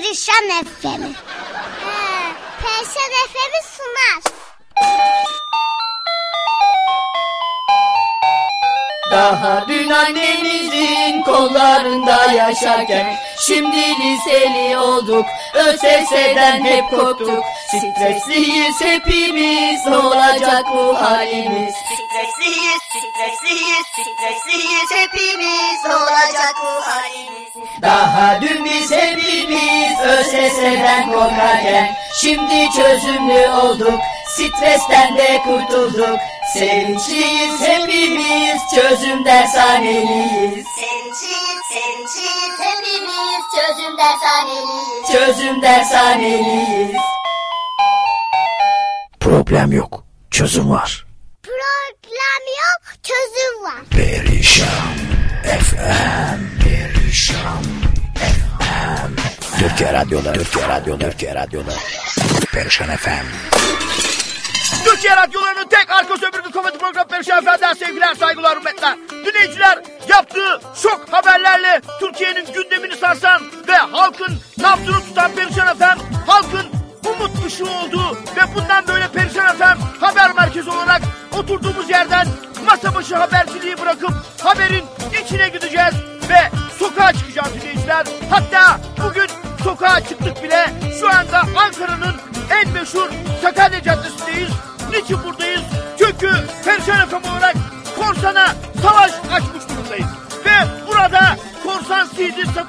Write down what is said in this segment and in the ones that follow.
Perişan Efemi. He, Perişan Efemi sunar. Daha dün annemizin kollarında yaşarken Şimdi liseli olduk ÖSS'den hep korktuk. Stresliyiz hepimiz olacak bu halimiz. Stresliyiz, stresliyiz, stresliyiz hepimiz olacak bu halimiz. Daha dün biz hepimiz ÖSS'den korkarken Şimdi çözümlü olduk stresten de kurtulduk Sevinçliyiz hepimiz çözüm dershaneliyiz Sevinçliyiz, sevinçliyiz hepimiz çözüm dershaneliyiz. Çözüm dershaneliyiz Problem yok. Çözüm var. Problem yok, çözüm var. Perişan FM. Perişan FM. Türkiye Radyoları. Türkiye Radyoları. Türkiye Radyoları. Perişan FM. Türkiye radyolarının tek arka sömürge komedi programı Perişan Efendi'den sevgiler, saygılar, hürmetler. Dinleyiciler yaptığı şok haberlerle Türkiye'nin gündemini sarsan ve halkın nabzını tutan Perişan Efem, halkın umut ışığı oldu ve bundan böyle Perişan Efem haber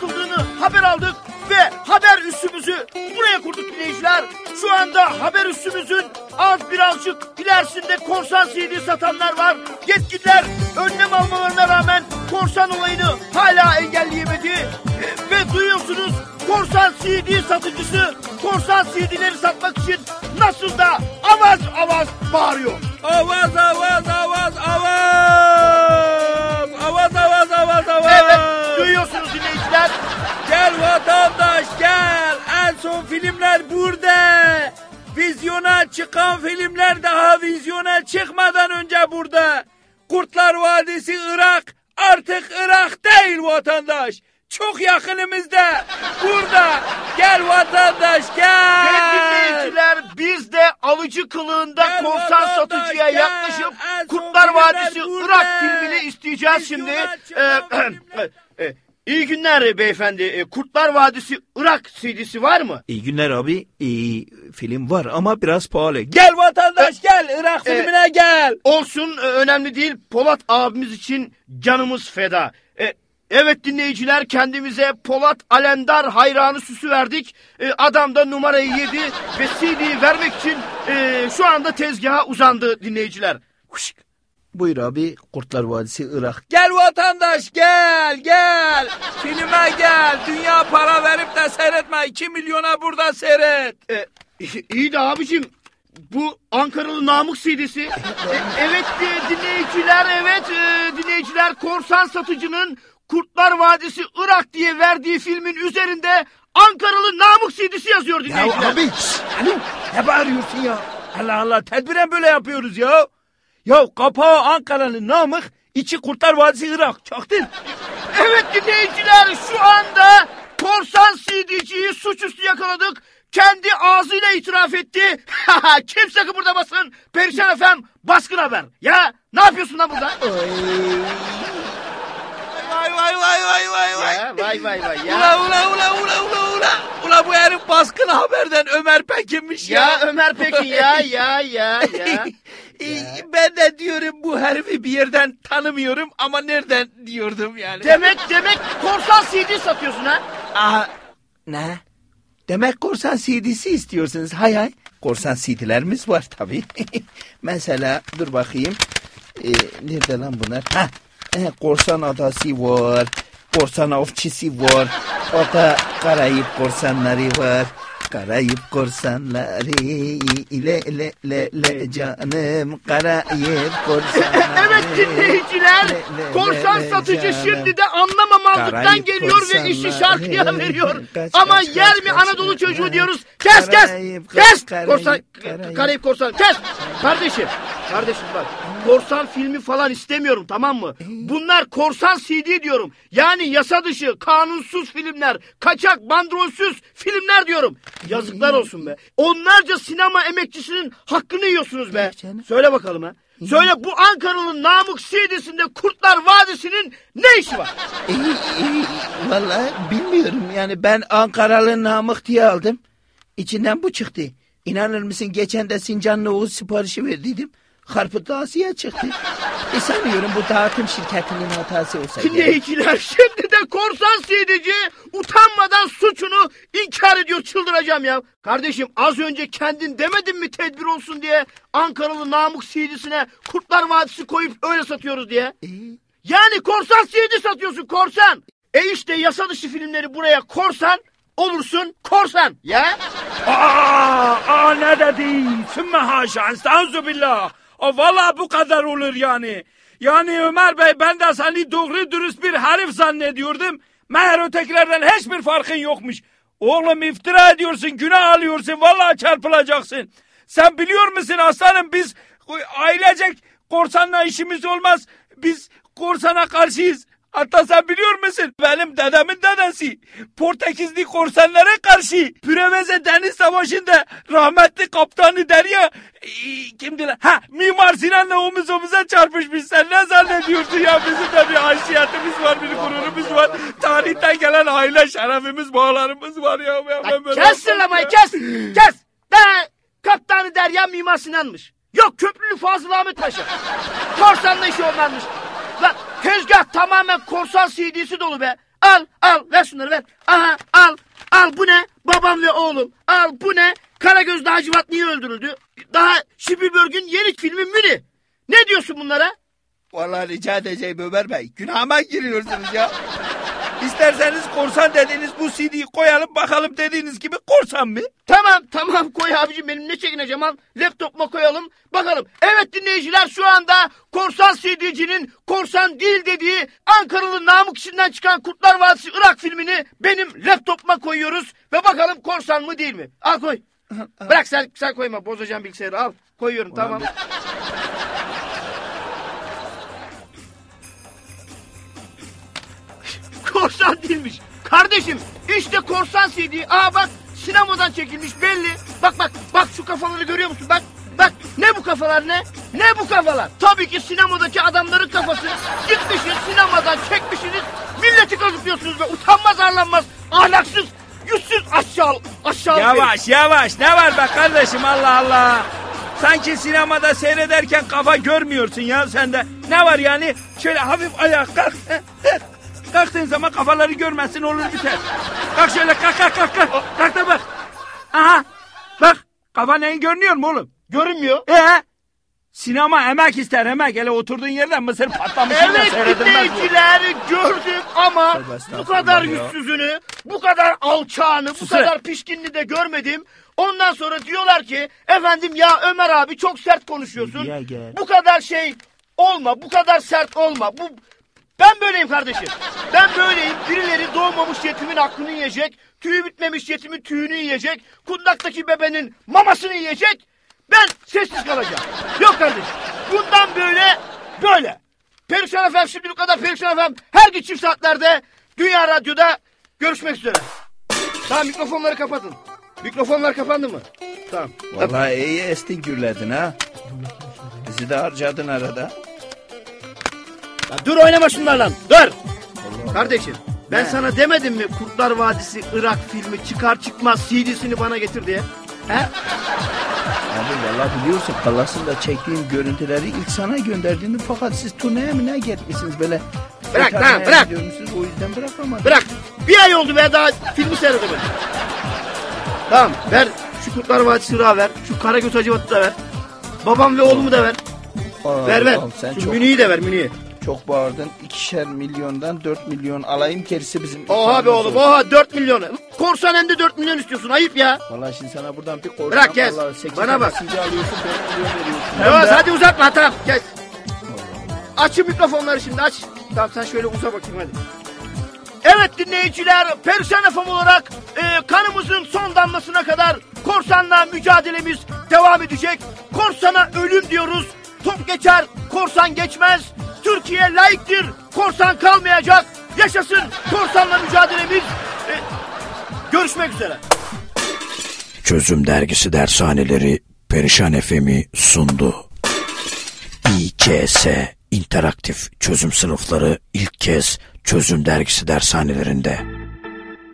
satıldığını haber aldık ve haber üssümüzü buraya kurduk dinleyiciler. Şu anda haber üssümüzün az birazcık ilerisinde korsan CD satanlar var. Yetkililer önlem almalarına rağmen korsan olayını hala engelleyemedi. Ve duyuyorsunuz korsan CD satıcısı korsan CD'leri satmak için nasıl da avaz avaz bağırıyor. Avaz avaz filmler burada. Vizyona çıkan filmler daha vizyona çıkmadan önce burada. Kurtlar Vadisi Irak artık Irak değil vatandaş. Çok yakınımızda. Burada. Gel vatandaş gel. dinleyiciler biz de alıcı kılığında Gel korsan vatandaş, satıcıya gel. yaklaşıp En Kurtlar Vadisi burada. Irak filmini isteyeceğiz şimdi. Vizyona Ee, filmler. e, İyi günler beyefendi. E, Kurtlar Vadisi Irak CD'si var mı? İyi günler abi. İyi film var ama biraz pahalı. Gel vatandaş gel. Irak e, filmine gel. Olsun e, önemli değil. Polat abimiz için canımız feda. E, evet dinleyiciler kendimize Polat Alendar hayranı süsü verdik. E, adam da numarayı yedi ve CD'yi vermek için e, şu anda tezgaha uzandı dinleyiciler. Huşk. Buyur abi Kurtlar Vadisi Irak. Gel vatandaş gel gel. Filme gel. Dünya para verip de seyretme. 2 milyona burada seyret. E, iyi de abicim bu Ankaralı Namık CD'si. E, evet dinleyiciler evet e, dinleyiciler korsan satıcının Kurtlar Vadisi Irak diye verdiği filmin üzerinde Ankaralı Namık CD'si yazıyor Ya dinleyiciler. abi şşt, alo, ne bağırıyorsun ya? Allah Allah tedbiren böyle yapıyoruz ya. Ya kapağı Ankara'nın Namık, içi Kurtlar Vadisi Irak. Çaktın. Evet dinleyiciler şu anda korsan CD'ciyi suçüstü yakaladık. Kendi ağzıyla itiraf etti. Kimse kıpırdamasın. Perişan efem baskın haber. Ya ne yapıyorsun lan burada? Vay vay vay vay vay vay. Ya, vay vay vay ya. Ula ula ula ula ula ula. Ula bu herif baskın haberden Ömer Pekin'miş ya. Ya Ömer Pekin ya ya ya ya. Ee, ben de diyorum bu herifi bir yerden tanımıyorum ama nereden diyordum yani. Demek demek korsan CD satıyorsun ha? Aha, ne? Demek korsan CD'si istiyorsunuz. Hay hay. Korsan CD'lerimiz var tabii. Mesela dur bakayım. Ee, nerede lan bunlar? Ha, e, korsan adası var. Korsan avcısı var. O da Karayip korsanları var. Karayip korsanları ile ile le le canım Karayip korsanları. Evet dinleyiciler Le, le, korsan le, le, satıcı canım. şimdi de anlamamazlıktan Karayip geliyor ve işi şarkıya veriyor. Kaç, Ama kaç, yer kaç, mi kaç, Anadolu kaç. çocuğu diyoruz. Kes kes Karayip, kes korsan. Karayip korsan kes. Kardeşim Kardeşim bak korsan filmi falan istemiyorum tamam mı? Bunlar korsan CD diyorum. Yani yasa dışı, kanunsuz filmler, kaçak, bandrolsüz filmler diyorum. Yazıklar olsun be. Onlarca sinema emekçisinin hakkını yiyorsunuz be. Söyle bakalım ha. Söyle bu Ankaralı Namık CD'sinde Kurtlar Vadisi'nin ne işi var? İyi, iyi. Vallahi bilmiyorum yani ben Ankaralı Namık diye aldım. İçinden bu çıktı. İnanır mısın geçen de Sincanlı Oğuz siparişi verdiydim. Karputlu Asiye çıktı. E sanıyorum bu dağıtım şirketinin hatası olsa gerek. Dinleyiciler şimdi de korsan CD'ci utanmadan suçunu inkar ediyor çıldıracağım ya. Kardeşim az önce kendin demedin mi tedbir olsun diye Ankaralı Namık CD'sine Kurtlar Vadisi koyup öyle satıyoruz diye. E, Yani korsan CD satıyorsun korsan. E işte yasa dışı filmleri buraya korsan olursun korsan ya. Aa, aa ne dedi? Sümme haşa, estağzu billah. O valla bu kadar olur yani. Yani Ömer Bey ben de seni doğru dürüst bir herif zannediyordum. Meğer ötekilerden hiçbir farkın yokmuş. Oğlum iftira ediyorsun, günah alıyorsun, vallahi çarpılacaksın. Sen biliyor musun aslanım biz ailecek korsanla işimiz olmaz. Biz korsana karşıyız. Hatta sen biliyor musun? Benim dedemin dedesi Portekizli korsanlara karşı Preveze Deniz Savaşı'nda rahmetli kaptanı Derya e, kimdi lan? Ha Mimar Sinan'la omuz omuza çarpışmış. Sen ne zannediyorsun ya? Bizim de bir haysiyetimiz var, bir gururumuz var. Tarihten gelen aile şerefimiz, bağlarımız var ya. Ben, ben böyle- Kes sırlamayı kes. Kes. De kaptanı Derya Mimar Sinan'mış. Yok Köprülü Fazıl Ahmet Paşa. Korsanla işi onlarmış. Tezgah tamamen korsan CD'si dolu be. Al al ver şunları ver. Aha al. Al bu ne? Babam ve oğlum. Al bu ne? Karagöz'de Hacivat niye öldürüldü? Daha Spielberg'ün yeni filmi Müni. Ne diyorsun bunlara? Vallahi rica edeceğim Ömer Bey. Günahıma giriyorsunuz ya. İsterseniz korsan dediğiniz bu CD'yi koyalım bakalım dediğiniz gibi korsan mı? Tamam tamam koy abicim benim ne çekineceğim al laptopuma koyalım bakalım. Evet dinleyiciler şu anda korsan CD'cinin korsan değil dediği Ankaralı Namık içinden çıkan Kurtlar Vadisi Irak filmini benim laptopuma koyuyoruz ve bakalım korsan mı değil mi? Al koy. Bırak sen, sen koyma bozacağım bilgisayarı al koyuyorum tamam. Değilmiş. Kardeşim işte korsan CD. Aa bak sinemadan çekilmiş belli. Bak bak bak şu kafaları görüyor musun? Bak bak ne bu kafalar ne? Ne bu kafalar? Tabii ki sinemadaki adamların kafası. Gitmişiz sinemadan çekmişsiniz. Milleti kazıklıyorsunuz ve utanmaz arlanmaz ahlaksız yüzsüz aşağı aşağı. Yavaş yavaş ne var be kardeşim Allah Allah. Sanki sinemada seyrederken kafa görmüyorsun ya sende. Ne var yani? Şöyle hafif ayağa kalk. Kalktığın zaman kafaları görmezsin olur biter. Kalk şöyle kalk kalk kalk kalk. Kalk da bak. Aha bak kafa neyin görünüyor mu oğlum? Görünmüyor. Ee? Sinema emek ister emek. Hele oturduğun yerden mısır patlamışsın da Evet seyredilmez bu. dinleyiciler gördük ama Tövbe bu estağfurullah kadar ya. yüzsüzünü, bu kadar alçağını, bu kadar pişkinini de görmedim. Ondan sonra diyorlar ki efendim ya Ömer abi çok sert konuşuyorsun. Gel. Bu kadar şey olma, bu kadar sert olma. Bu ben böyleyim kardeşim. Ben böyleyim. Birileri doğmamış yetimin hakkını yiyecek. Tüyü bitmemiş yetimin tüyünü yiyecek. Kundaktaki bebenin mamasını yiyecek. Ben sessiz kalacağım. Yok kardeşim. Bundan böyle böyle. Perişan efem şimdi bu kadar perişan efem. Her gün çift saatlerde Dünya Radyo'da görüşmek üzere. Tamam mikrofonları kapatın. Mikrofonlar kapandı mı? Tamam. Vallahi iyi estin gürledin ha. Bizi de harcadın arada. Ya dur oynama şunlarla. Dur. Kardeşim ben sana demedim mi Kurtlar Vadisi Irak filmi çıkar çıkmaz CD'sini bana getir diye. He? Abi vallahi biliyorsun Kalas'ında çektiğim görüntüleri ilk sana gönderdim fakat siz turneye mi ne gitmişsiniz böyle? Bırak, tamam, bırak. gidiyormuşsunuz, O yüzden bırakamadım. Bırak. Bir ay oldu be daha filmi seyredemedim. Tamam ver şu Kurtlar Vadisi Irak'ı ver. Şu Karagöz Hacivat'ı da ver. Babam ve oğlumu da ver. Aa, Ver ver. Sen Şu çok, Münih'i de ver Münih'i. Çok bağırdın. İkişer milyondan dört milyon alayım gerisi bizim. Oha be oğlum oha 4 milyon. Korsan hem de 4 milyon istiyorsun ayıp ya. Vallahi şimdi sana buradan bir korsan. Bırak, kes. vallahi Bana bak. Alıyorsun 4 milyon veriyorsun. Yavaş Hem de- hadi uzatma tamam kes. Açın mikrofonları şimdi aç. Tamam sen şöyle uza bakayım hadi. Evet dinleyiciler Perişan FM olarak e, kanımızın son damlasına kadar korsanla mücadelemiz devam edecek. Korsana ölüm diyoruz. geçer, korsan geçmez. Türkiye layıktır, korsan kalmayacak. Yaşasın korsanla mücadelemiz. E, görüşmek üzere. Çözüm Dergisi dershaneleri Perişan FM'i sundu. İKS interaktif çözüm sınıfları ilk kez Çözüm Dergisi dershanelerinde.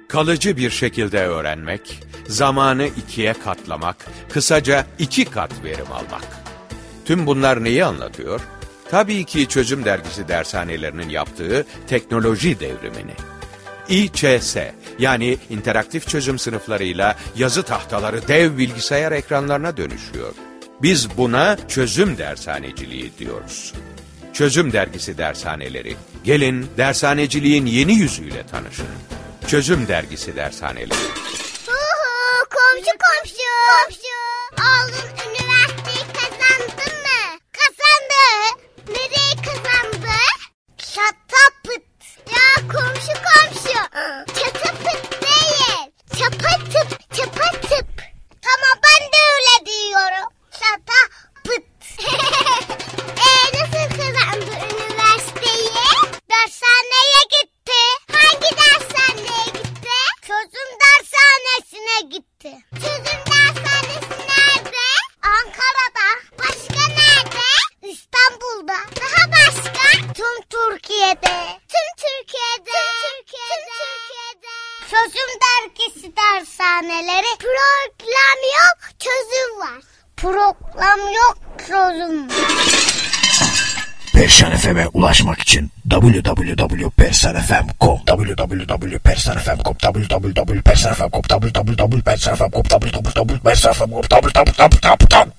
Kalıcı bir şekilde öğrenmek, zamanı ikiye katlamak, kısaca iki kat verim almak. Tüm bunlar neyi anlatıyor? Tabii ki Çözüm Dergisi dershanelerinin yaptığı teknoloji devrimini. İÇS yani interaktif çözüm sınıflarıyla yazı tahtaları dev bilgisayar ekranlarına dönüşüyor. Biz buna çözüm dershaneciliği diyoruz. Çözüm Dergisi dershaneleri. Gelin dershaneciliğin yeni yüzüyle tanışın. Çözüm Dergisi dershaneleri. Huhu, komşu komşu. Komşu. Oğlum üniversiteyi dershaneleri. Program yok, çözüm var. Program yok, çözüm var. Perişan FM'e ulaşmak için www.persanfm.com www.persanfm.com www.persanfm.com www.persanfm.com www.persanfm.com